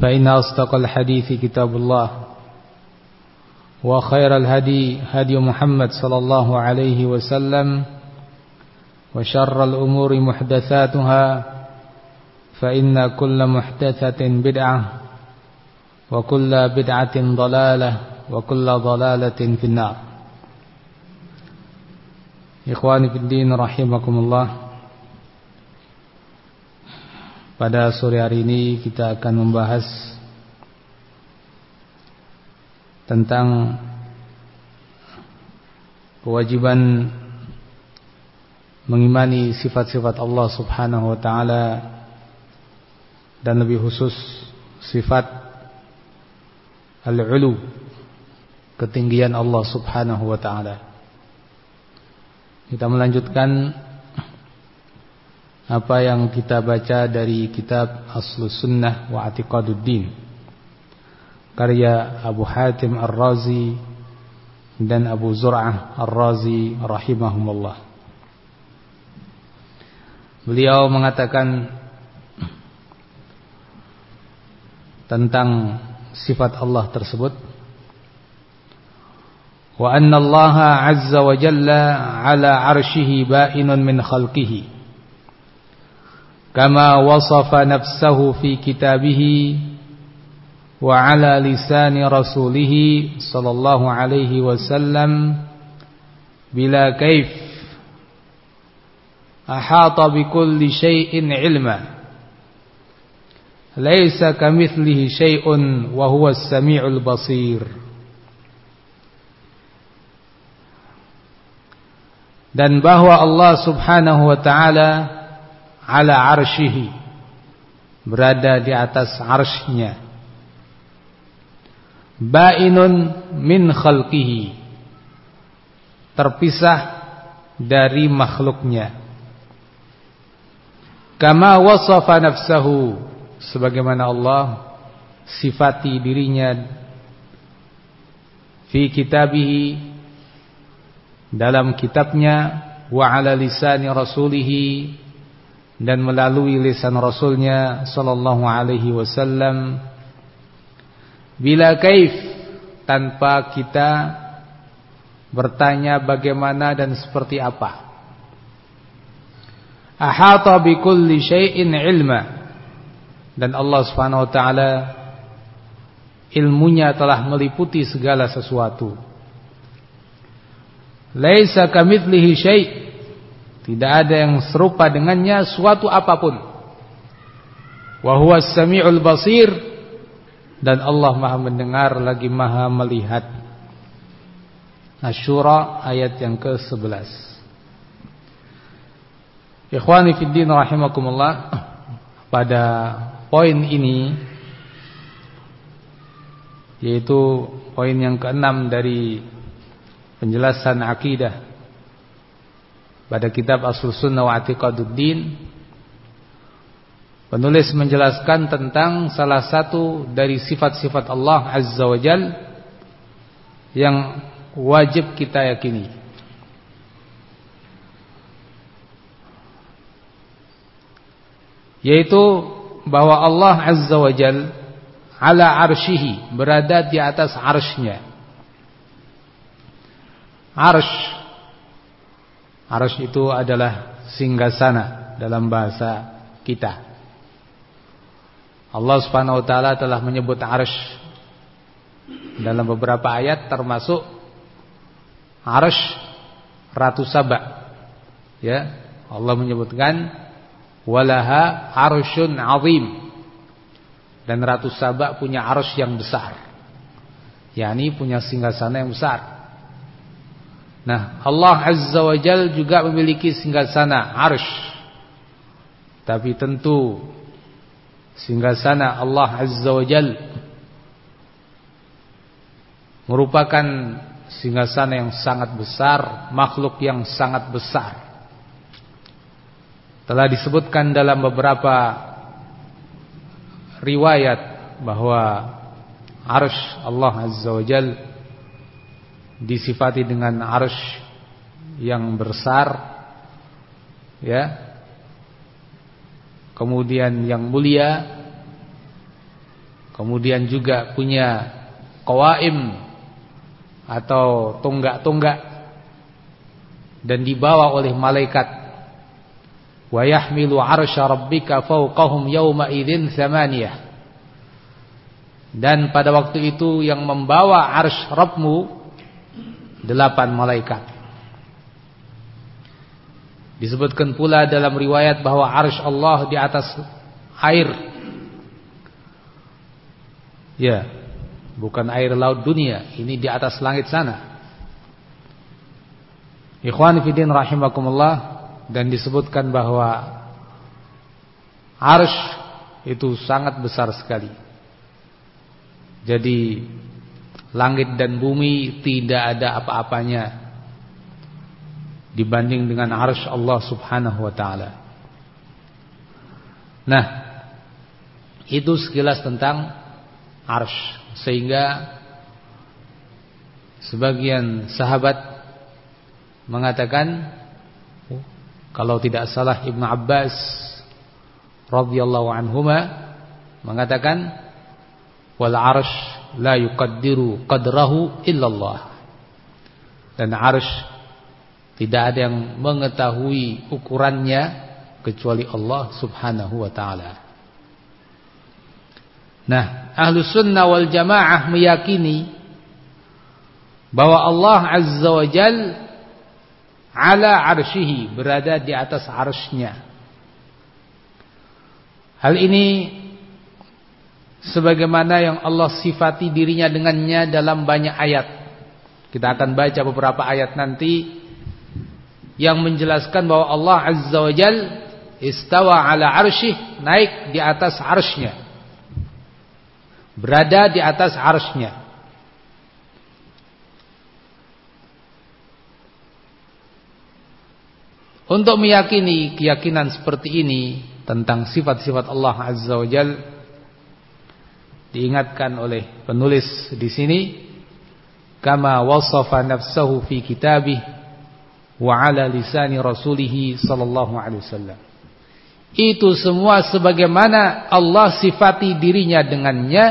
فإن أصدق الحديث كتاب الله وخير الهدي هدي محمد صلى الله عليه وسلم وشر الأمور محدثاتها فإن كل محدثة بدعة وكل بدعة ضلالة وكل ضلالة في النار. إخواني في الدين رحمكم الله. Pada sore hari ini kita akan membahas tentang kewajiban mengimani sifat-sifat Allah Subhanahu wa taala dan lebih khusus sifat al-ulu ketinggian Allah Subhanahu wa taala. Kita melanjutkan apa yang kita baca dari kitab Aslus Sunnah wa Atiqaduddin. Karya Abu Hatim Ar-Razi dan Abu Zur'ah Ar-Razi rahimahumullah. Beliau mengatakan tentang sifat Allah tersebut. Wa anna Allah azza wa jalla ala arshihi ba'inun min khalqihi كما وصف نفسه في كتابه وعلى لسان رسوله صلى الله عليه وسلم بلا كيف. أحاط بكل شيء علما. ليس كمثله شيء وهو السميع البصير. Dan bahwa Allah Subhanahu wa taala ala arshihi berada di atas arsy-Nya. Bainun min khalqihi terpisah dari makhluknya. Kama wasafa nafsahu sebagaimana Allah sifati dirinya fi kitabihi dalam kitabnya wa ala lisani rasulihi dan melalui lisan Rasulnya sallallahu alaihi wasallam bila kaif tanpa kita bertanya bagaimana dan seperti apa. Ahata bikulli syai'in ilma. Dan Allah Subhanahu wa taala ilmunya telah meliputi segala sesuatu. Laisa kamitslihi syai' Tidak ada yang serupa dengannya suatu apa pun. Wa huwas samiul basir dan Allah Maha mendengar lagi Maha melihat. Asy-Syura ayat yang ke-11. Ikhwani fid din rahimakumullah pada poin ini yaitu poin yang keenam dari penjelasan akidah pada kitab Aslus Sunnah wa Atiqaduddin Penulis menjelaskan tentang salah satu dari sifat-sifat Allah Azza wa Jal yang wajib kita yakini. Yaitu bahwa Allah Azza wa Jal ala arshihi berada di atas arsnya. Arsh Arsh itu adalah singgasana dalam bahasa kita. Allah Subhanahu wa taala telah menyebut Arsh dalam beberapa ayat termasuk Arsh Ratu Saba. Ya, Allah menyebutkan walaha arsyun azim. Dan Ratu Saba punya arsh yang besar. yakni punya singgasana yang besar. Nah, Allah Azza wa Jal juga memiliki singgasana arsh. Tapi tentu Singgasana Allah Azza wa Jal merupakan singgasana yang sangat besar, makhluk yang sangat besar. Telah disebutkan dalam beberapa riwayat bahwa arsh Allah Azza wa Jal disifati dengan arsh yang besar ya. Kemudian yang mulia kemudian juga punya qawaim atau tonggak-tonggak dan dibawa oleh malaikat. Wa 'arsya rabbika fawqahum yawma idzin thamaniyah. Dan pada waktu itu yang membawa arsy Rabbmu delapan malaikat Disebutkan pula dalam riwayat bahwa arsh Allah di atas air. Ya, bukan air laut dunia, ini di atas langit sana. Ikhwan fillah rahimakumullah dan disebutkan bahwa arsh itu sangat besar sekali. Jadi langit dan bumi tidak ada apa-apanya dibanding dengan arsh Allah subhanahu wa ta'ala. Nah Itu sekilas tentang arsh. Sehingga Sebagian sahabat Mengatakan Kalau tidak salah Ibn Abbas radhiyallahu anhuma Mengatakan Wal arsh la yuqaddiru qadrahu illallah Dan arsh tidak ada yang mengetahui ukurannya kecuali Allah subhanahu wa ta'ala. Nah, ahlu sunnah wal jamaah meyakini bahwa Allah azza wa jal ala arshihi berada di atas arsnya. Hal ini sebagaimana yang Allah sifati dirinya dengannya dalam banyak ayat. Kita akan baca beberapa ayat nanti yang menjelaskan bahwa Allah Azza wa Jal istawa ala arsyih naik di atas arshnya berada di atas arshnya untuk meyakini keyakinan seperti ini tentang sifat-sifat Allah Azza wa Jal diingatkan oleh penulis di sini kama wasafa nafsahu fi kitabih wa ala lisani rasulih sallallahu alaihi wasallam. Itu semua sebagaimana Allah sifati dirinya dengannya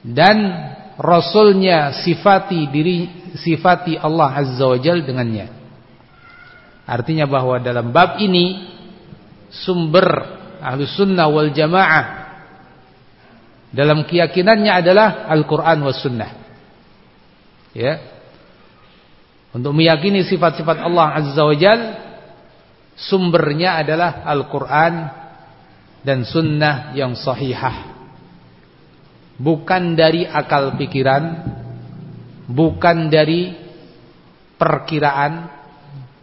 dan rasulnya sifati diri sifati Allah azza wajal dengannya. Artinya bahwa dalam bab ini sumber ahlu sunnah wal jamaah dalam keyakinannya adalah Al-Quran was sunnah. Ya, untuk meyakini sifat-sifat Allah Azza wa Jal Sumbernya adalah Al-Quran Dan sunnah yang sahihah. Bukan dari akal pikiran Bukan dari perkiraan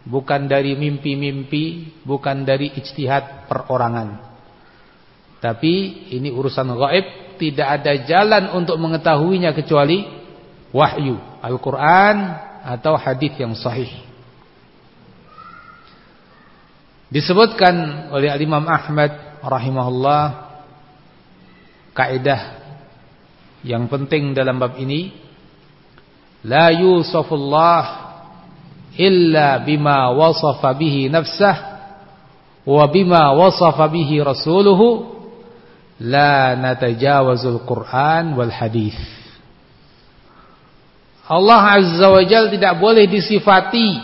Bukan dari mimpi-mimpi Bukan dari ijtihad perorangan. Tapi ini urusan gaib Tidak ada jalan untuk mengetahuinya kecuali Wahyu Al-Quran atau hadis yang sahih. Disebutkan oleh Imam Ahmad rahimahullah kaidah yang penting dalam bab ini la yusafullah illa bima wasafa bihi nafsah wa bima wasafa bihi rasuluhu la natajawazul Quran wal hadis Allah azza wa jalla tidak boleh disifati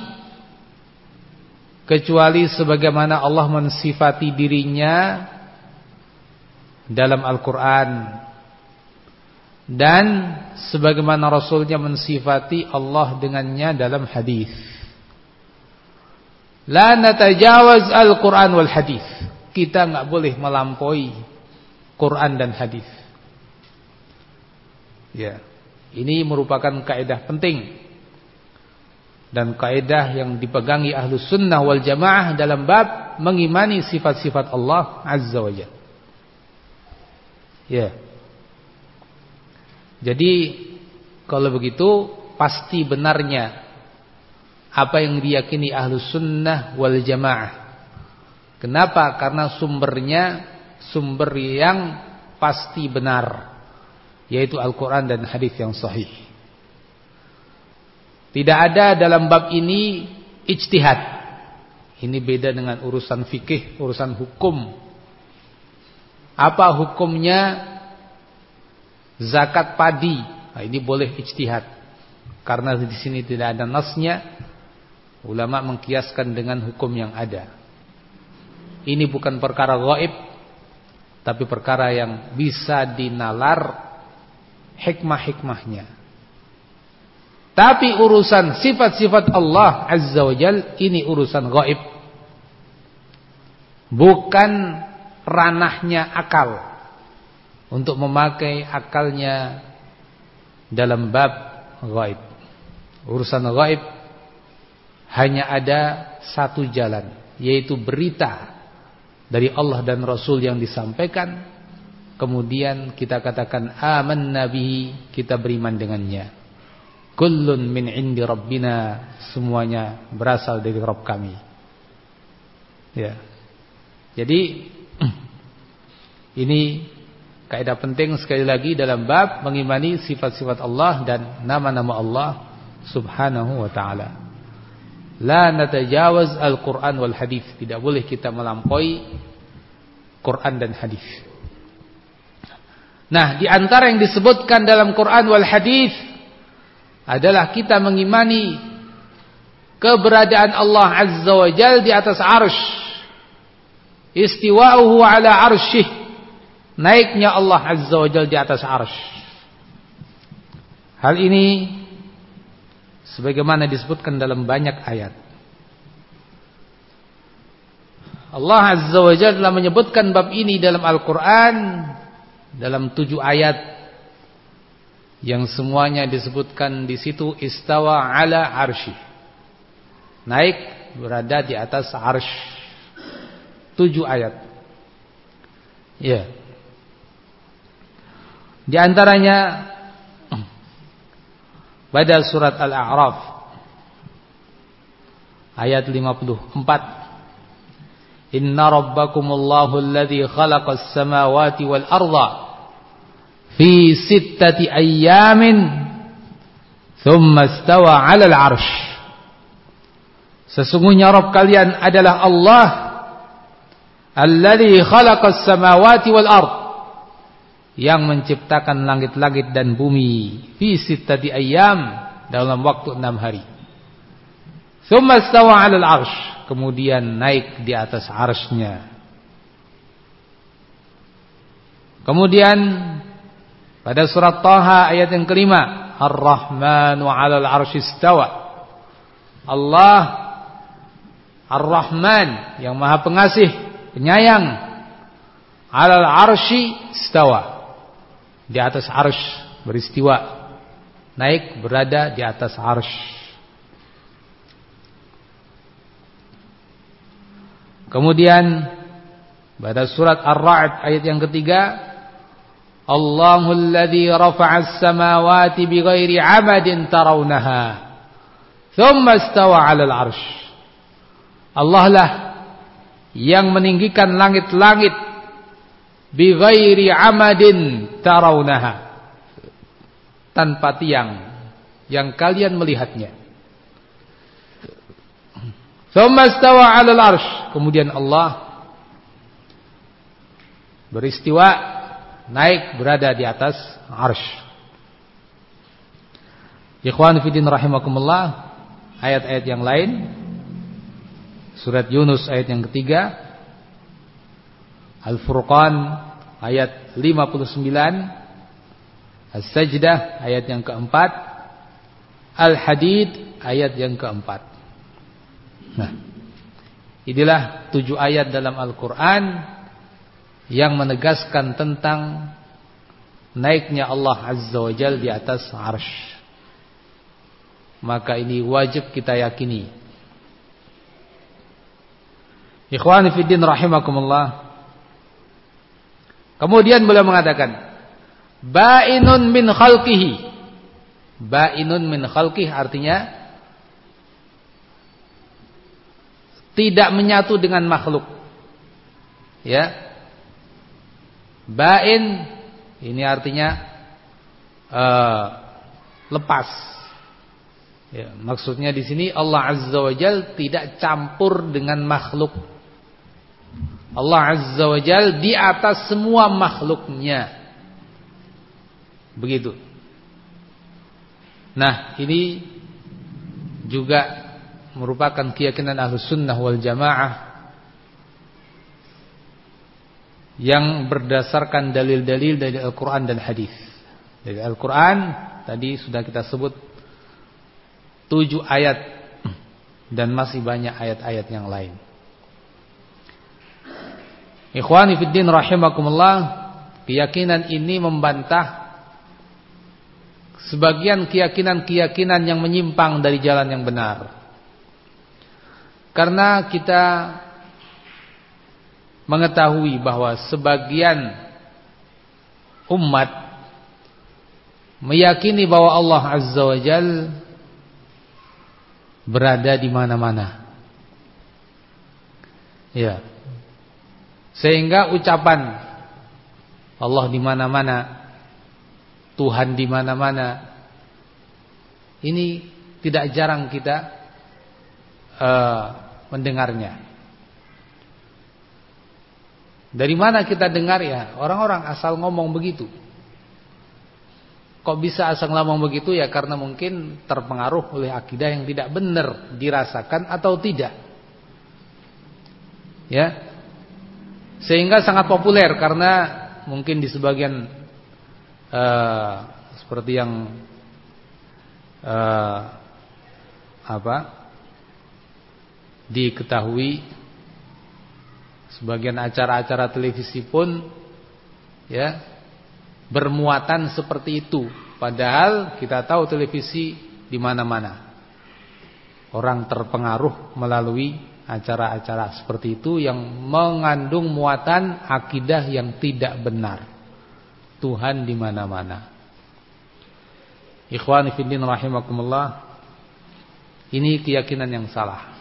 kecuali sebagaimana Allah mensifati dirinya dalam Al-Qur'an dan sebagaimana Rasulnya mensifati Allah dengannya dalam hadis. La natajawaz al-Qur'an wal hadis. Kita enggak boleh melampaui Quran dan hadis. Ya. Ini merupakan kaidah penting dan kaidah yang dipegangi ahlu sunnah wal jamaah dalam bab mengimani sifat-sifat Allah Azza wa Jalla. Ya. Jadi kalau begitu pasti benarnya apa yang diyakini ahlu sunnah wal jamaah. Kenapa? Karena sumbernya sumber yang pasti benar yaitu Al-Quran dan hadis yang sahih. Tidak ada dalam bab ini ijtihad. Ini beda dengan urusan fikih, urusan hukum. Apa hukumnya zakat padi? Nah, ini boleh ijtihad. Karena di sini tidak ada nasnya. Ulama mengkiaskan dengan hukum yang ada. Ini bukan perkara gaib, tapi perkara yang bisa dinalar hikmah-hikmahnya. Tapi urusan sifat-sifat Allah Azza wa Jal ini urusan gaib. Bukan ranahnya akal. Untuk memakai akalnya dalam bab gaib. Urusan gaib hanya ada satu jalan. Yaitu berita dari Allah dan Rasul yang disampaikan. Kemudian kita katakan aman nabi kita beriman dengannya. Kullun min indi rabbina semuanya berasal dari Rabb kami. Ya. Jadi ini kaidah penting sekali lagi dalam bab mengimani sifat-sifat Allah dan nama-nama Allah Subhanahu wa taala. La natajawaz al-Qur'an wal hadis. Tidak boleh kita melampaui Quran dan hadis. Nah, di antara yang disebutkan dalam Quran wal hadis adalah kita mengimani keberadaan Allah Azza wa Jal di atas arsh istiwa'uhu ala arshih naiknya Allah Azza wa Jal di atas arsh hal ini sebagaimana disebutkan dalam banyak ayat Allah Azza wa Jalla telah menyebutkan bab ini dalam Al-Quran dalam tujuh ayat yang semuanya disebutkan di situ istawa ala arsy. Naik berada di atas arsy. Tujuh ayat. Ya. Di antaranya pada surat Al-A'raf ayat 54 Inna rabbakumullahu alladhi khalaqas samawati wal arda fi sittati ayyamin thumma istawa 'ala al-'arsy Sesungguhnya Rabb kalian adalah Allah alladzi khalaqas samawati wal ard yang menciptakan langit-langit dan bumi fi sittati ayyam dalam waktu enam hari. Thumma istawa 'ala al-'arsy kemudian naik di atas arsy-Nya. Kemudian pada surat Taha ayat yang kelima, Ar-Rahmanu 'alal 'arsy istawa. Allah Ar-Rahman yang Maha Pengasih, Penyayang 'alal 'arsy istawa. Di atas arsy beristiwa. Naik berada di atas arsy. Kemudian pada surat Ar-Ra'd ayat yang ketiga Allahul ladzi rafa'as samawati bighairi 'amadin tarawnaha thumma istawa 'alal 'arsy Allah lah yang meninggikan langit-langit bi ghairi amadin tarawnaha tanpa tiang yang kalian melihatnya. Thumma istawa 'alal arsh. Kemudian Allah beristiwa naik berada di atas arsh. Ikhwan fillah rahimakumullah ayat-ayat yang lain. Surat Yunus ayat yang ketiga Al-Furqan ayat 59 As-Sajdah ayat yang keempat. Al-Hadid ayat yang keempat. Nah Inilah tujuh ayat dalam Al-Quran Yang menegaskan tentang Naiknya Allah Azza wa Jal di atas arsh. Maka ini wajib kita yakini. Ikhwani Fiddin Rahimakumullah Kemudian beliau mengatakan, Ba'inun min khalqihi. Ba'inun min khalqihi artinya tidak menyatu dengan makhluk. Ya. Ba'in ini artinya uh, lepas. Ya, maksudnya di sini Allah Azza wa Jal tidak campur dengan makhluk. Allah Azza wa Jal di atas semua makhluknya. Begitu. Nah, ini juga merupakan keyakinan Ahlus Sunnah wal Jamaah yang berdasarkan dalil-dalil dari Al-Qur'an dan hadis. Dari Al-Qur'an tadi sudah kita sebut tujuh ayat dan masih banyak ayat-ayat yang lain. Ikhwani fiddin rahimakumullah, keyakinan ini membantah sebagian keyakinan-keyakinan yang menyimpang dari jalan yang benar. Karena kita mengetahui bahwa sebagian umat meyakini bahwa Allah Azza wa Jal berada di mana-mana. Ya. Sehingga ucapan Allah di mana-mana, Tuhan di mana-mana, ini tidak jarang kita uh, mendengarnya. Dari mana kita dengar ya? Orang-orang asal ngomong begitu. Kok bisa asal ngomong begitu ya? Karena mungkin terpengaruh oleh akidah yang tidak benar dirasakan atau tidak. Ya, sehingga sangat populer karena mungkin di sebagian uh, seperti yang uh, apa diketahui sebagian acara-acara televisi pun ya bermuatan seperti itu. Padahal kita tahu televisi di mana-mana. Orang terpengaruh melalui acara-acara seperti itu yang mengandung muatan akidah yang tidak benar. Tuhan di mana-mana. Ikhwan fillah rahimakumullah. Ini keyakinan yang salah.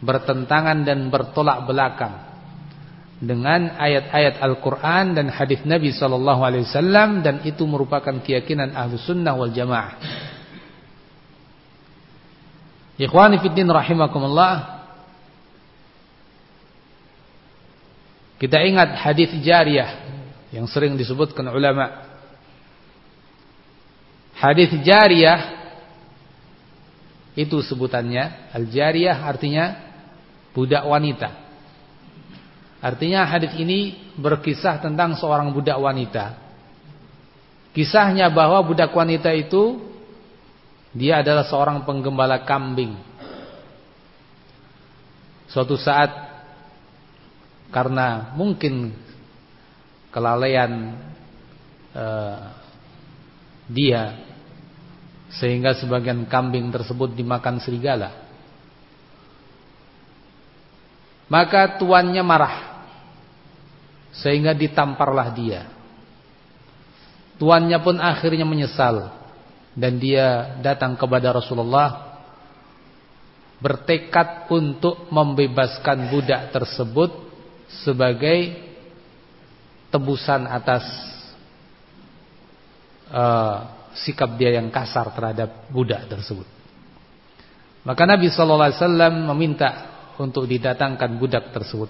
Bertentangan dan bertolak belakang dengan ayat-ayat Al-Qur'an dan hadis Nabi sallallahu alaihi wasallam dan itu merupakan keyakinan Ahlus Sunnah wal Jamaah. Ikhwani fiddin rahimakumullah. Kita ingat hadis jariyah yang sering disebutkan ulama. Hadis jariyah itu sebutannya al-jariyah artinya budak wanita. Artinya hadis ini berkisah tentang seorang budak wanita. Kisahnya bahwa budak wanita itu dia adalah seorang penggembala kambing. Suatu saat karena mungkin kelalaian uh, dia sehingga sebagian kambing tersebut dimakan serigala. Maka tuannya marah sehingga ditamparlah dia. Tuannya pun akhirnya menyesal dan dia datang kepada Rasulullah bertekad untuk membebaskan budak tersebut sebagai tebusan atas uh, sikap dia yang kasar terhadap budak tersebut. Maka Nabi sallallahu alaihi wasallam meminta untuk didatangkan budak tersebut.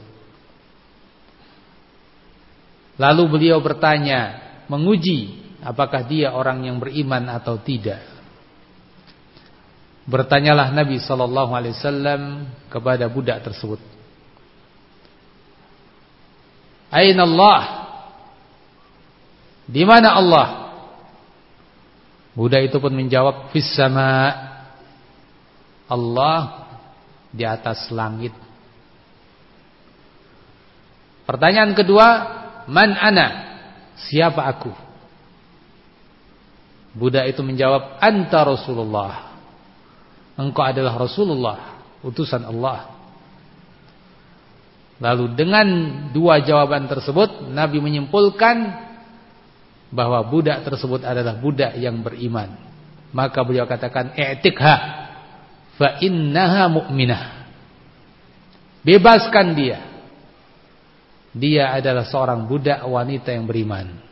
Lalu beliau bertanya, menguji apakah dia orang yang beriman atau tidak. Bertanyalah Nabi sallallahu alaihi wasallam kepada budak tersebut. Aina Allah? Di mana Allah? Budak itu pun menjawab fis sama. Allah di atas langit. Pertanyaan kedua, man ana? Siapa aku? Budak itu menjawab, anta Rasulullah. Engkau adalah Rasulullah, utusan Allah. Lalu dengan dua jawaban tersebut Nabi menyimpulkan bahwa budak tersebut adalah budak yang beriman. Maka beliau katakan i'tikha fa innaha mu'minah. Bebaskan dia. Dia adalah seorang budak wanita yang beriman.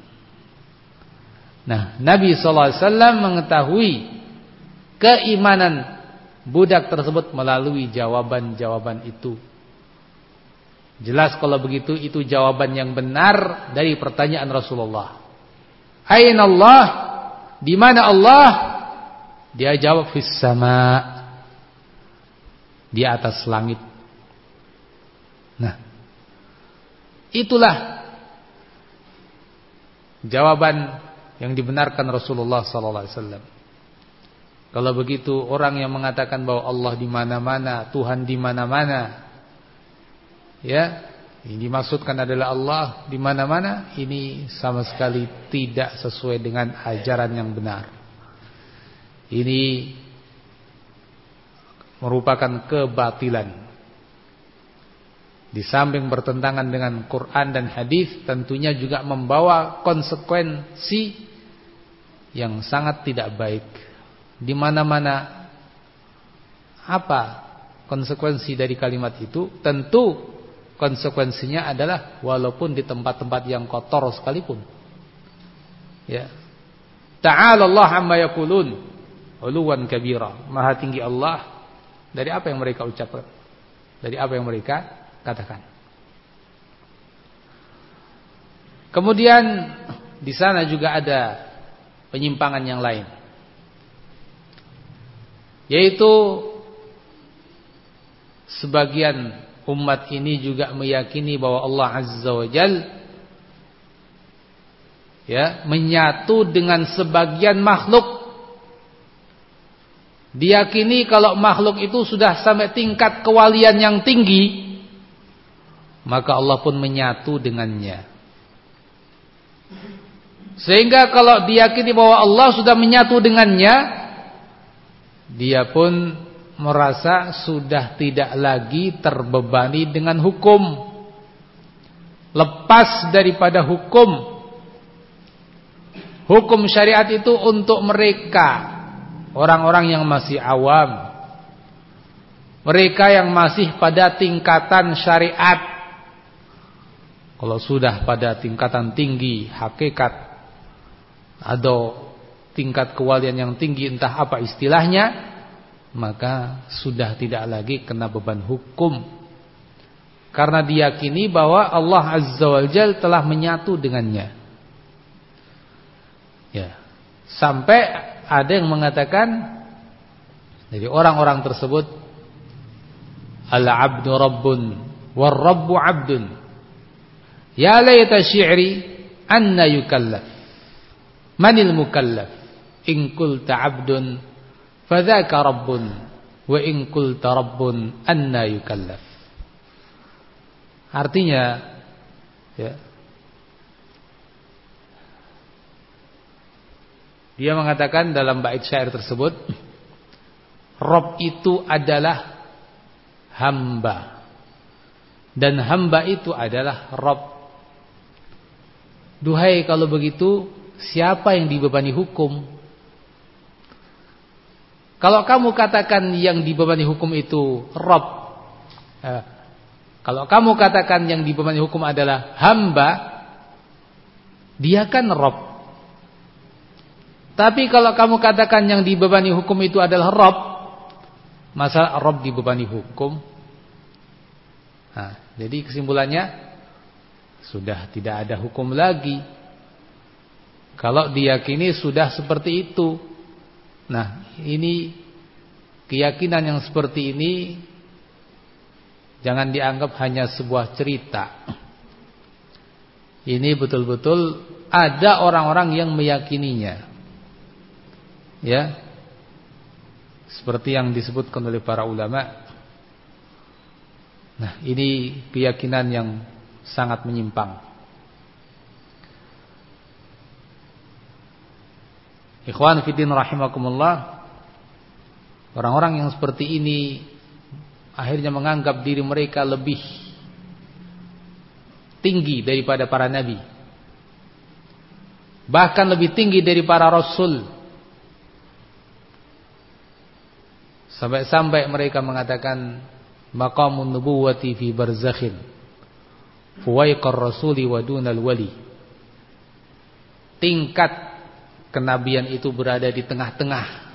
Nah, Nabi wasallam mengetahui keimanan budak tersebut melalui jawaban-jawaban itu. Jelas kalau begitu itu jawaban yang benar dari pertanyaan Rasulullah. Aina Allah? Di mana Allah? Dia jawab fis sama. Di atas langit. Nah, itulah jawaban yang dibenarkan Rasulullah sallallahu alaihi wasallam. Kalau begitu orang yang mengatakan bahwa Allah di mana-mana, Tuhan di mana-mana, Ya, ini dimaksudkan adalah Allah di mana-mana. Ini sama sekali tidak sesuai dengan ajaran yang benar. Ini merupakan kebatilan. Di samping bertentangan dengan Quran dan hadis, tentunya juga membawa konsekuensi yang sangat tidak baik. Di mana-mana apa konsekuensi dari kalimat itu? Tentu konsekuensinya adalah walaupun di tempat-tempat yang kotor sekalipun. Ya. Ta'ala Allah amma yaqulun uluwan kabira. Maha tinggi Allah dari apa yang mereka ucapkan. Dari apa yang mereka katakan. Kemudian di sana juga ada penyimpangan yang lain. Yaitu sebagian umat ini juga meyakini bahwa Allah Azza wa Jal ya, menyatu dengan sebagian makhluk. Diyakini kalau makhluk itu sudah sampai tingkat kewalian yang tinggi, maka Allah pun menyatu dengannya. Sehingga kalau diyakini bahwa Allah sudah menyatu dengannya, dia pun merasa sudah tidak lagi terbebani dengan hukum. Lepas daripada hukum. Hukum syariat itu untuk mereka. Orang-orang yang masih awam. Mereka yang masih pada tingkatan syariat. Kalau sudah pada tingkatan tinggi hakikat atau tingkat kewalian yang tinggi entah apa istilahnya maka sudah tidak lagi kena beban hukum. Karena diyakini bahwa Allah Azza wa Jal telah menyatu dengannya. Ya. Sampai ada yang mengatakan dari orang-orang tersebut al-abdu rabbun war rabbu abdun. Ya layta syi'ri anna yukallaf manil mukallaf? In qulta abdun Fadzaka rabbun wa in qulta rabbun anna yukallaf. Artinya ya Dia mengatakan dalam bait syair tersebut Rob itu adalah hamba. Dan hamba itu adalah Rob. Duhai kalau begitu Siapa yang dibebani hukum kalau kamu katakan yang dibebani hukum itu Rob eh, Kalau kamu katakan yang dibebani hukum adalah hamba Dia kan Rob. Tapi kalau kamu katakan yang dibebani hukum itu adalah Rob, masa Rob dibebani hukum? Nah, jadi kesimpulannya sudah tidak ada hukum lagi. Kalau diyakini sudah seperti itu. Nah, ini keyakinan yang seperti ini jangan dianggap hanya sebuah cerita. Ini betul-betul ada orang-orang yang meyakininya. Ya. Seperti yang disebutkan oleh para ulama. Nah, ini keyakinan yang sangat menyimpang. Ikhwan fiddin rahimakumullah. Orang-orang yang seperti ini akhirnya menganggap diri mereka lebih tinggi daripada para nabi. Bahkan lebih tinggi dari para rasul. Sampai-sampai mereka mengatakan maqamun nubuwati fi barzakhin. Fuwaiqar rasuli wa dunal wali. Tingkat kenabian itu berada di tengah-tengah.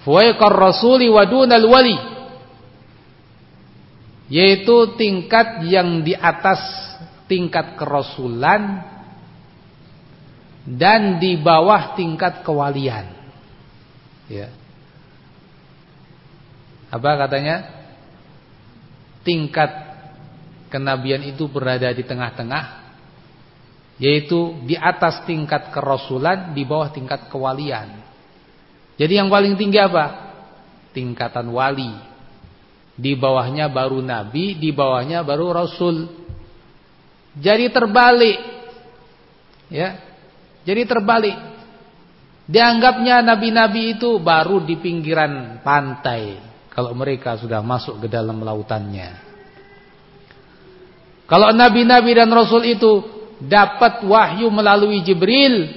Fuwaiqar rasuli wa dunal wali yaitu tingkat yang di atas tingkat kerasulan dan di bawah tingkat kewalian. Ya. Apa katanya? Tingkat kenabian itu berada di tengah-tengah yaitu di atas tingkat kerasulan, di bawah tingkat kewalian. Jadi yang paling tinggi apa? Tingkatan wali. Di bawahnya baru nabi, di bawahnya baru rasul. Jadi terbalik. Ya. Jadi terbalik. Dianggapnya nabi-nabi itu baru di pinggiran pantai kalau mereka sudah masuk ke dalam lautannya. Kalau nabi-nabi dan rasul itu dapat wahyu melalui Jibril,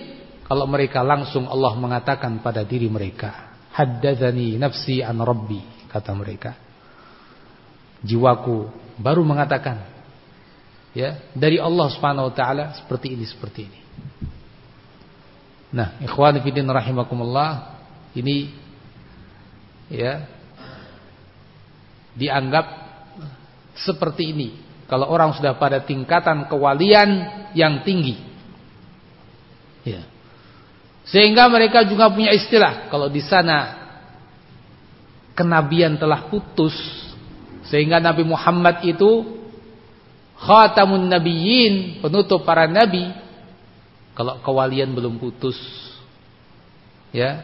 kalau mereka langsung Allah mengatakan pada diri mereka, "Haddatsani nafsi an rabbi," kata mereka. Jiwaku baru mengatakan ya dari Allah Subhanahu wa taala seperti ini seperti ini. Nah, ikhwan fillah rahimakumullah, ini ya dianggap seperti ini kalau orang sudah pada tingkatan kewalian yang tinggi. Ya. Sehingga mereka juga punya istilah kalau di sana kenabian telah putus sehingga Nabi Muhammad itu khatamun nabiyyin, penutup para nabi. Kalau kewalian belum putus. Ya.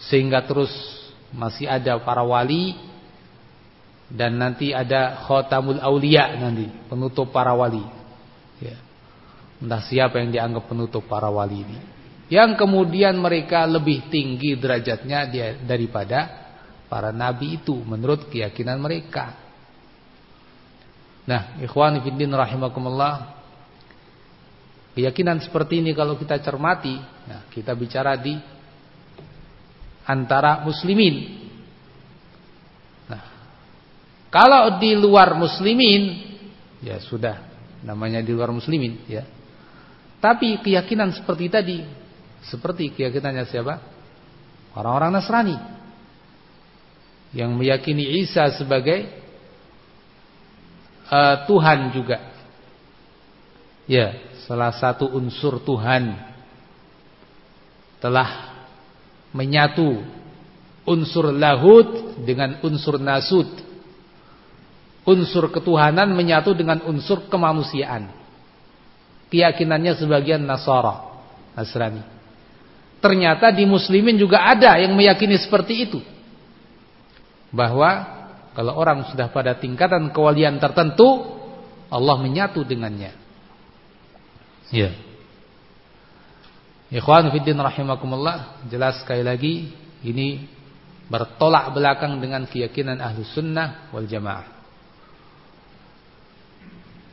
Sehingga terus masih ada para wali dan nanti ada khatamul aulia nanti, penutup para wali. Ya. Entah siapa yang dianggap penutup para wali ini. Yang kemudian mereka lebih tinggi derajatnya daripada para nabi itu menurut keyakinan mereka. Nah, ikhwan fillah rahimakumullah. Keyakinan seperti ini kalau kita cermati, nah kita bicara di antara muslimin. Kalau di luar muslimin, ya sudah namanya di luar muslimin, ya. Tapi keyakinan seperti tadi, seperti keyakinannya siapa? Orang-orang Nasrani yang meyakini Isa sebagai uh, Tuhan juga. Ya, salah satu unsur Tuhan telah menyatu unsur lahud dengan unsur nasud. Unsur ketuhanan menyatu dengan unsur kemanusiaan. Keyakinannya sebagian Nasara, Nasrani. Ternyata di muslimin juga ada yang meyakini seperti itu. Bahwa kalau orang sudah pada tingkatan kewalian tertentu, Allah menyatu dengannya. Ya. Ikhwan fiddin rahimakumullah, jelas sekali lagi ini bertolak belakang dengan keyakinan ahlu sunnah wal jamaah.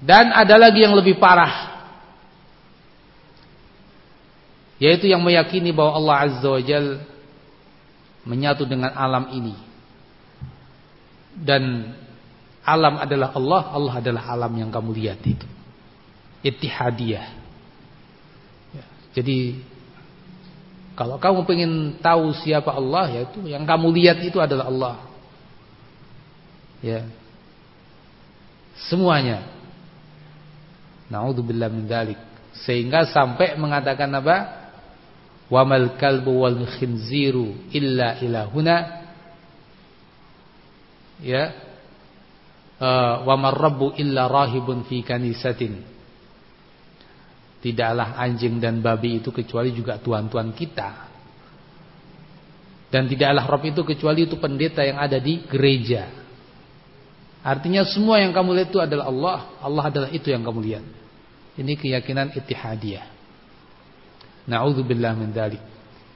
Dan ada lagi yang lebih parah. Yaitu yang meyakini bahwa Allah Azza wa Jal menyatu dengan alam ini dan alam adalah Allah, Allah adalah alam yang kamu lihat itu. ittihadiyah. Ya, jadi kalau kamu ingin tahu siapa Allah yaitu yang kamu lihat itu adalah Allah. Ya. Semuanya. Nauzubillah min dzalik. Sehingga sampai mengatakan apa? Wamal kalbu wal khinziru illa ilahuna. Ya. Uh, wa rabbu illa rahibun fi kanisatin Tidaklah anjing dan babi itu kecuali juga tuan-tuan kita. Dan tidaklah Rob itu kecuali itu pendeta yang ada di gereja. Artinya semua yang kamu lihat itu adalah Allah. Allah adalah itu yang kamu lihat. Ini keyakinan ittihadiyah. Na'udzubillah min dalik.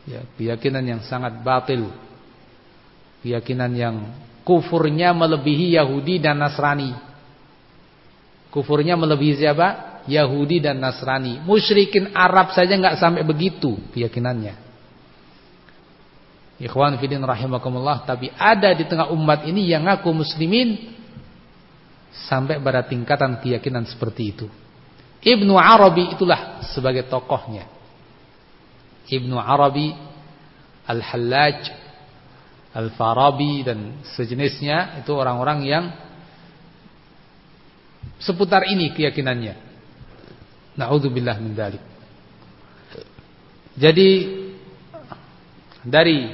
Ya, keyakinan yang sangat batil. Keyakinan yang kufurnya melebihi Yahudi dan Nasrani. Kufurnya melebihi siapa? Yahudi dan Nasrani. Musyrikin Arab saja nggak sampai begitu keyakinannya. Ikhwan fillah rahimakumullah, tapi ada di tengah umat ini yang ngaku muslimin sampai pada tingkatan keyakinan seperti itu. Ibnu Arabi itulah sebagai tokohnya. Ibnu Arabi, Al-Hallaj, Al-Farabi dan sejenisnya itu orang-orang yang seputar ini keyakinannya. Na'udzubillah min dzalik. Jadi dari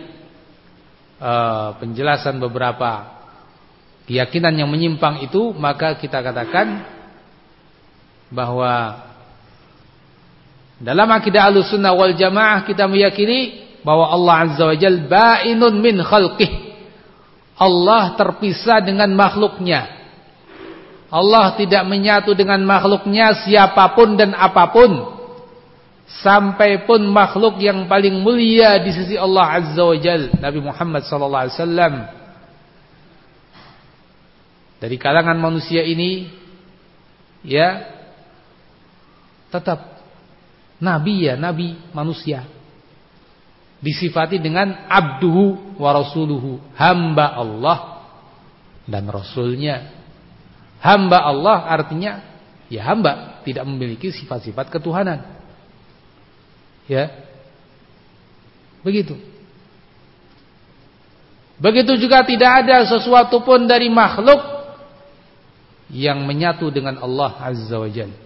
uh, penjelasan beberapa keyakinan yang menyimpang itu maka kita katakan bahwa dalam akidah Ahlussunnah wal Jamaah kita meyakini bahwa Allah Azza wa ba'inun min khalqih. Allah terpisah dengan makhluknya. Allah tidak menyatu dengan makhluknya siapa pun dan apa pun sampai pun makhluk yang paling mulia di sisi Allah Azza wa Nabi Muhammad sallallahu alaihi wasallam dari kalangan manusia ini ya tetap nabi ya nabi manusia disifati dengan abduhu wa rasuluhu hamba Allah dan rasulnya Hamba Allah artinya ya hamba tidak memiliki sifat-sifat ketuhanan. Ya. Begitu. Begitu juga tidak ada sesuatu pun dari makhluk yang menyatu dengan Allah Azza wa Jalla.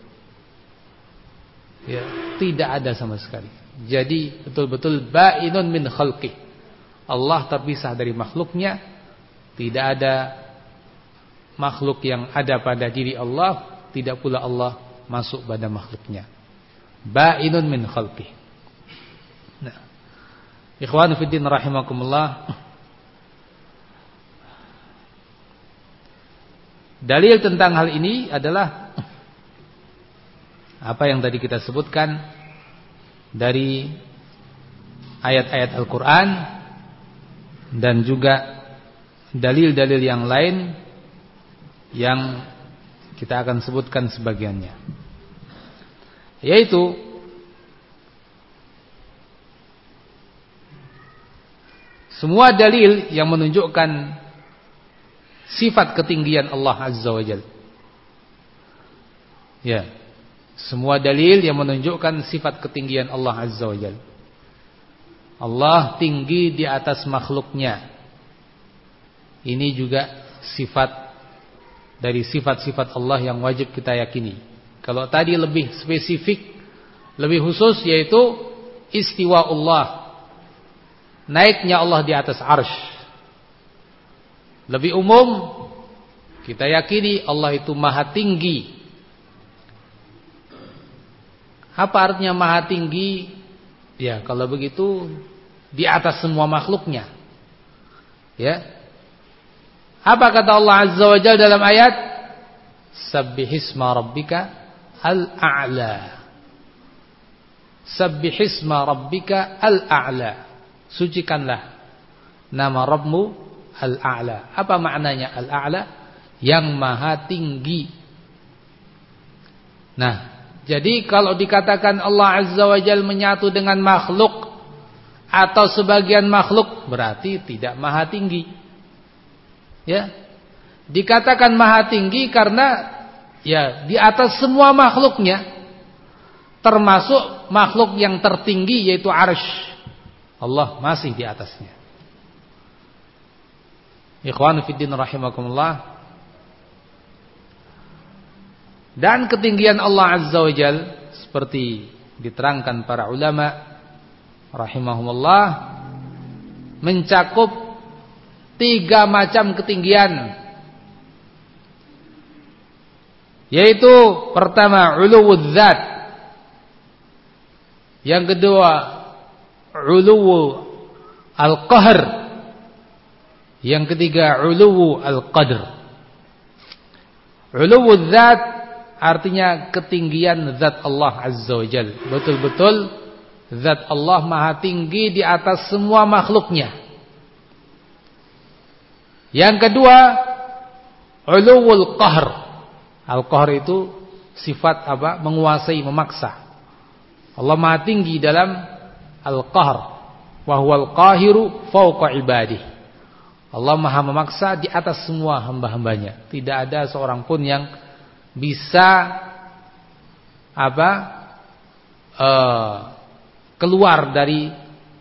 Ya, tidak ada sama sekali. Jadi betul-betul ba'inun min khalqi. Allah terpisah dari makhluknya, tidak ada makhluk yang ada pada diri Allah tidak pula Allah masuk pada makhluknya ba'inun min khalqi nah ikhwan fiddin rahimakumullah dalil tentang hal ini adalah apa yang tadi kita sebutkan dari ayat-ayat Al-Qur'an dan juga dalil-dalil yang lain yang kita akan sebutkan sebagiannya. Yaitu semua dalil yang menunjukkan sifat ketinggian Allah Azza wa Jalla. Ya. Semua dalil yang menunjukkan sifat ketinggian Allah Azza wa Jalla. Allah tinggi di atas makhluknya. Ini juga sifat dari sifat-sifat Allah yang wajib kita yakini. Kalau tadi lebih spesifik, lebih khusus yaitu istiwa Allah. Naiknya Allah di atas arsh. Lebih umum, kita yakini Allah itu maha tinggi. Apa artinya maha tinggi? Ya, kalau begitu di atas semua makhluknya. Ya, apa kata Allah Azza wa Jalla dalam ayat? Sabbihisma rabbika al-a'la. Sabbihisma rabbika al-a'la. Sucikanlah nama Rabbmu al-a'la. Apa maknanya al-a'la? Yang maha tinggi. Nah, jadi kalau dikatakan Allah Azza wa Jalla menyatu dengan makhluk atau sebagian makhluk berarti tidak maha tinggi. Ya. Dikatakan maha tinggi karena ya di atas semua makhluknya termasuk makhluk yang tertinggi yaitu arsh. Allah masih di atasnya. Ikhwan fiddin rahimakumullah. Dan ketinggian Allah Azza wa Jal seperti diterangkan para ulama rahimahumullah mencakup tiga macam ketinggian. Yaitu pertama uluwul zat. Yang kedua uluwu al-qahr yang ketiga uluwu al-qadr uluwu zat Artinya ketinggian zat Allah Azza wa Jal. Betul-betul zat Allah maha tinggi di atas semua makhluknya. Yang kedua, uluwul qahr. Al-qahr itu sifat apa? Menguasai, memaksa. Allah maha tinggi dalam al-qahr. Wa huwal qahiru fawqa ibadih. Allah maha memaksa di atas semua hamba-hambanya. Tidak ada seorang pun yang bisa apa uh, keluar dari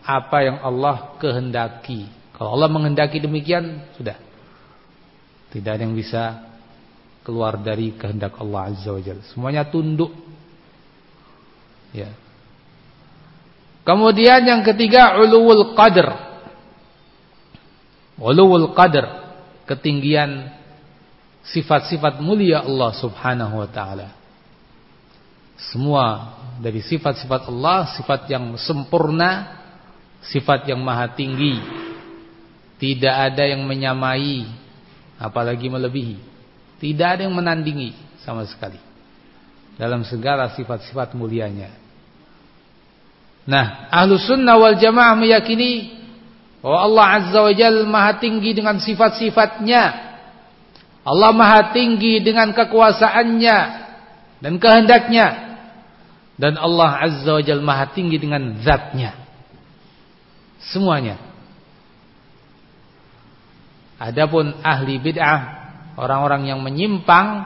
apa yang Allah kehendaki. Kalau Allah menghendaki demikian sudah tidak ada yang bisa keluar dari kehendak Allah Azza Wajalla. Semuanya tunduk. Ya. Kemudian yang ketiga ulul qadr. Ulul qadr, ketinggian sifat-sifat mulia Allah Subhanahu wa taala. Semua dari sifat-sifat Allah, sifat yang sempurna, sifat yang maha tinggi. Tidak ada yang menyamai apalagi melebihi. Tidak ada yang menandingi sama sekali dalam segala sifat-sifat mulianya. Nah, ahlu sunnah wal jamaah meyakini bahwa Allah Azza wa Jalla maha tinggi dengan sifat-sifatnya Allah maha tinggi dengan kekuasaannya dan kehendaknya. Dan Allah Azza wa Jal maha tinggi dengan zatnya. Semuanya. Adapun ahli bid'ah, orang-orang yang menyimpang,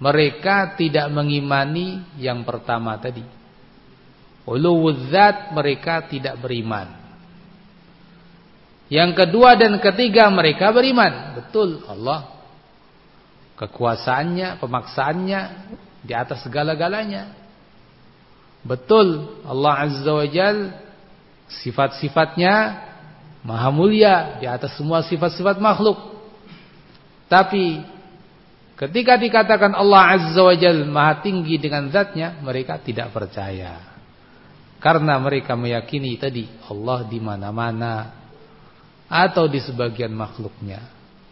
mereka tidak mengimani yang pertama tadi. Uluwudzat mereka tidak beriman. Yang kedua dan ketiga mereka beriman. Betul Allah. Kekuasaannya, pemaksaannya di atas segala-galanya. Betul Allah Azza wa Jal sifat-sifatnya maha mulia di atas semua sifat-sifat makhluk. Tapi ketika dikatakan Allah Azza wa Jal maha tinggi dengan zatnya, mereka tidak percaya. Karena mereka meyakini tadi Allah di mana-mana atau di sebagian makhluknya.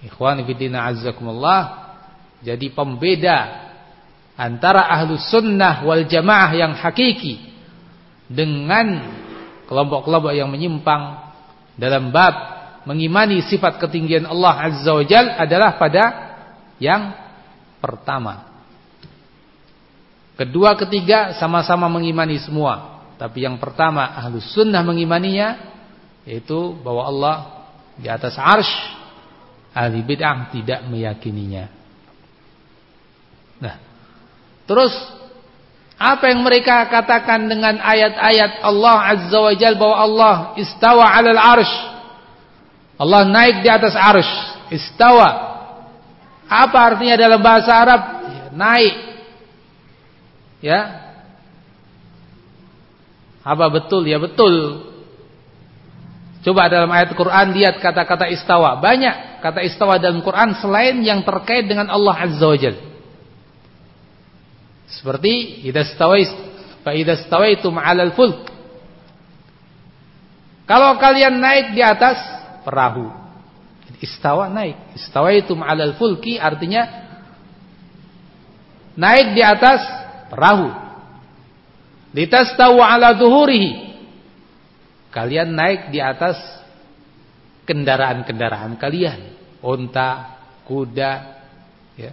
Ikhwan fillah azzakumullah. Jadi pembeda antara ahlu sunnah wal jamaah yang hakiki dengan kelompok-kelompok yang menyimpang dalam bab mengimani sifat ketinggian Allah Azza wa Jal adalah pada yang pertama. Kedua, ketiga sama-sama mengimani semua. Tapi yang pertama ahlu sunnah mengimaninya yaitu bahwa Allah di atas arsh ahli bid'ah tidak meyakininya. Nah terus apa yang mereka katakan dengan ayat-ayat Allah Azza wa Jal bahwa Allah istawa alal arsh? Allah naik di atas arsh istawa. Apa artinya dalam bahasa Arab? Ya, naik. Ya. Apa betul? Ya betul Coba dalam ayat Quran lihat kata-kata istawa. Banyak kata istawa dalam Quran selain yang terkait dengan Allah Azza wa Jal. Seperti idza stawais fa idza stawaitum 'alal fulk. Kalau kalian naik di atas perahu. Istawa naik. Istawaitum 'alal fulki artinya naik di atas perahu. Litastawu 'ala zuhurihi kalian naik di atas kendaraan-kendaraan kalian, unta, kuda, ya.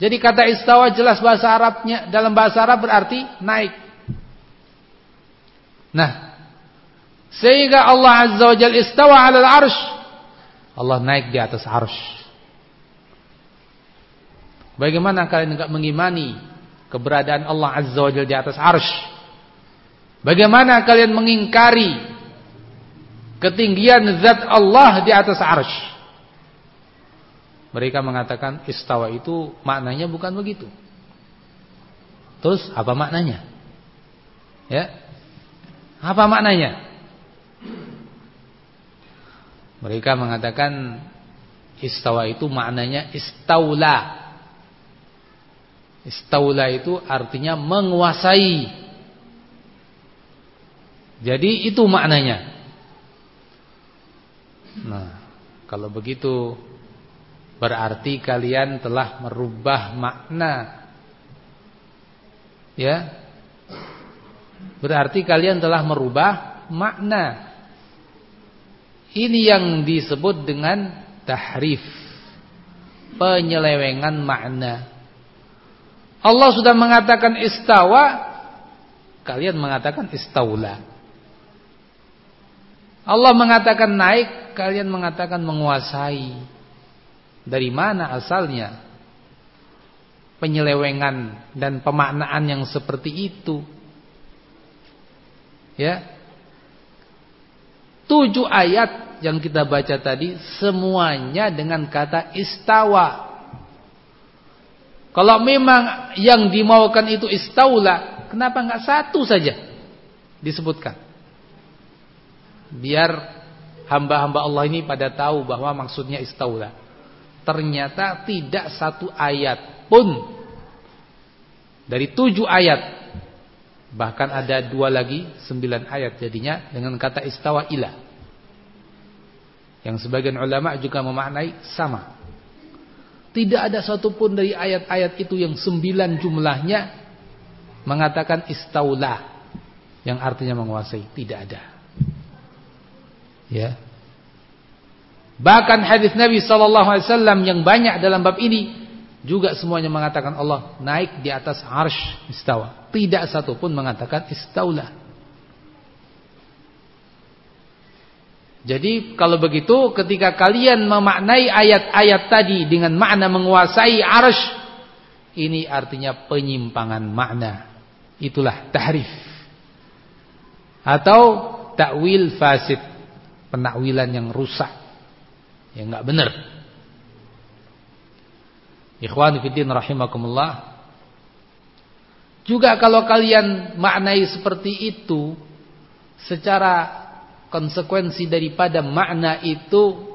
Jadi kata istawa jelas bahasa Arabnya dalam bahasa Arab berarti naik. Nah, sehingga Allah Azza wa Jalla istawa 'alal arsh. Allah naik di atas arsh. Bagaimana kalian enggak mengimani keberadaan Allah Azza wa Jalla di atas arsy? Bagaimana kalian mengingkari ketinggian zat Allah di atas arsy? Mereka mengatakan istawa itu maknanya bukan begitu. Terus apa maknanya? Ya. Apa maknanya? Mereka mengatakan istawa itu maknanya istaula. Istaula itu artinya menguasai. Jadi itu maknanya. Nah, kalau begitu berarti kalian telah merubah makna. Ya. Berarti kalian telah merubah makna. Ini yang disebut dengan tahrif. Penyelewengan makna. Allah sudah mengatakan istawa, kalian mengatakan istaula. Allah mengatakan naik, kalian mengatakan menguasai. Dari mana asalnya? Penyelewengan dan pemaknaan yang seperti itu. Ya. Tujuh ayat yang kita baca tadi semuanya dengan kata istawa. Kalau memang yang dimaukan itu istaula, kenapa enggak satu saja disebutkan? Biar hamba-hamba Allah ini pada tahu bahwa maksudnya istaula. Ternyata tidak satu ayat pun dari tujuh ayat bahkan ada dua lagi sembilan ayat jadinya dengan kata istawa ilah yang sebagian ulama juga memaknai sama. Tidak ada satupun dari ayat-ayat itu yang sembilan jumlahnya mengatakan istaula yang artinya menguasai. Tidak ada. Ya. Bahkan hadis Nabi sallallahu alaihi wasallam yang banyak dalam bab ini juga semuanya mengatakan Allah naik di atas arsy istawa. Tidak satupun mengatakan istaula. Jadi kalau begitu ketika kalian memaknai ayat-ayat tadi dengan makna menguasai arsh ini artinya penyimpangan makna. Itulah tahrif. Atau takwil fasid, penakwilan yang rusak. Yang enggak benar. Ikhwan fillah rahimakumullah. Juga kalau kalian maknai seperti itu secara konsekuensi daripada makna itu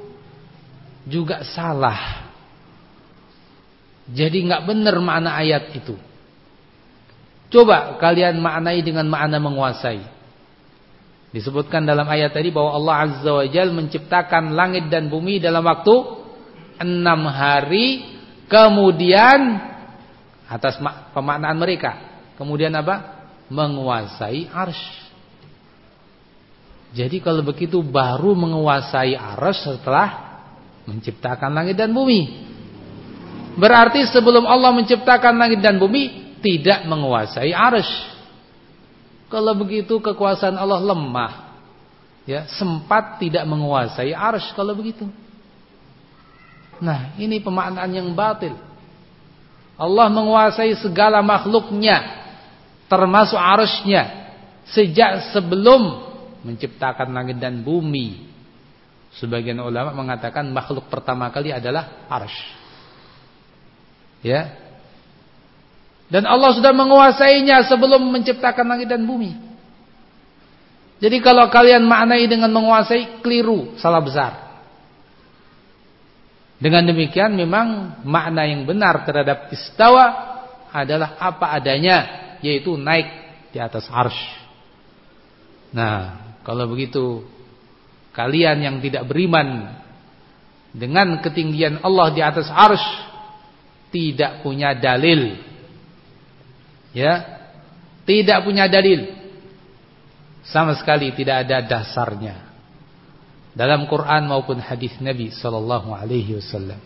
juga salah. Jadi nggak benar makna ayat itu. Coba kalian maknai dengan makna menguasai. Disebutkan dalam ayat tadi bahwa Allah Azza wa Jal menciptakan langit dan bumi dalam waktu enam hari. Kemudian atas pemaknaan mereka. Kemudian apa? Menguasai arsh. Jadi kalau begitu baru menguasai arus setelah menciptakan langit dan bumi. Berarti sebelum Allah menciptakan langit dan bumi tidak menguasai arus. Kalau begitu kekuasaan Allah lemah. Ya, sempat tidak menguasai arus kalau begitu. Nah, ini pemaknaan yang batil. Allah menguasai segala makhluknya termasuk arusnya sejak sebelum menciptakan langit dan bumi. Sebagian ulama mengatakan makhluk pertama kali adalah arsh. Ya. Dan Allah sudah menguasainya sebelum menciptakan langit dan bumi. Jadi kalau kalian maknai dengan menguasai keliru, salah besar. Dengan demikian memang makna yang benar terhadap istawa adalah apa adanya yaitu naik di atas arsh. Nah, kalau begitu kalian yang tidak beriman dengan ketinggian Allah di atas arsh tidak punya dalil. Ya. Tidak punya dalil. Sama sekali tidak ada dasarnya. Dalam Quran maupun hadis Nabi sallallahu alaihi wasallam.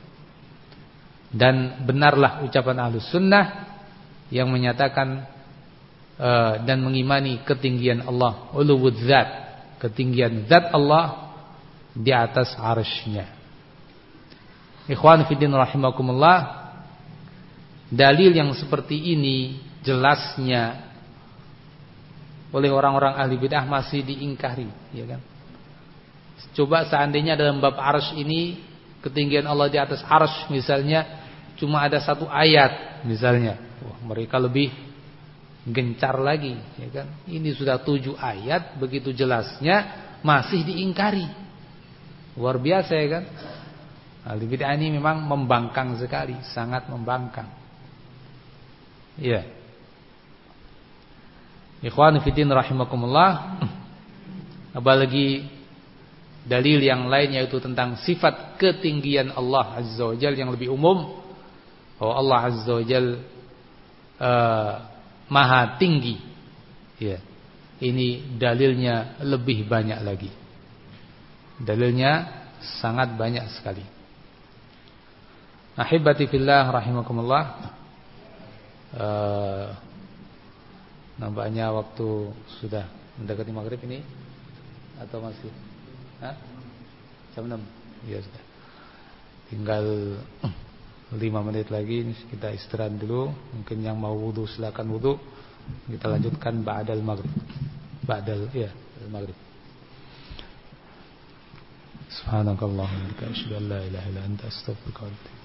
Dan benarlah ucapan Ahlus Sunnah yang menyatakan uh, dan mengimani ketinggian Allah, uluwud zat ketinggian zat Allah di atas arshnya. Ikhwan fiddin rahimakumullah. Dalil yang seperti ini jelasnya oleh orang-orang ahli bidah masih diingkari, ya kan? Coba seandainya dalam bab arsh ini ketinggian Allah di atas arsh misalnya cuma ada satu ayat misalnya, wah mereka lebih gencar lagi, ya kan? Ini sudah tujuh ayat begitu jelasnya masih diingkari, luar biasa ya kan? Ahli bidah ini memang membangkang sekali, sangat membangkang. Iya. Ikhwan fiddin rahimakumullah. Apalagi dalil yang lain yaitu tentang sifat ketinggian Allah Azza wa Jalla yang lebih umum bahwa Allah Azza wa Jalla uh, maha tinggi. Ya. Ini dalilnya lebih banyak lagi. Dalilnya sangat banyak sekali. Ahibati fillah rahimakumullah. Uh, Nampaknya waktu sudah mendekati maghrib ini Atau masih? Hah? Jam 6 Ya sudah. Tinggal 5 menit lagi Kita istirahat dulu. Mungkin yang mau wudhu silakan wudhu Kita lanjutkan Ba'dal maghrib. Ba'dal ya maghrib. Wa bihamdika asyhadu an la ilaha illa anta astaghfiruka wa atubu